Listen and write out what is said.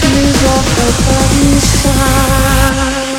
Please walk the body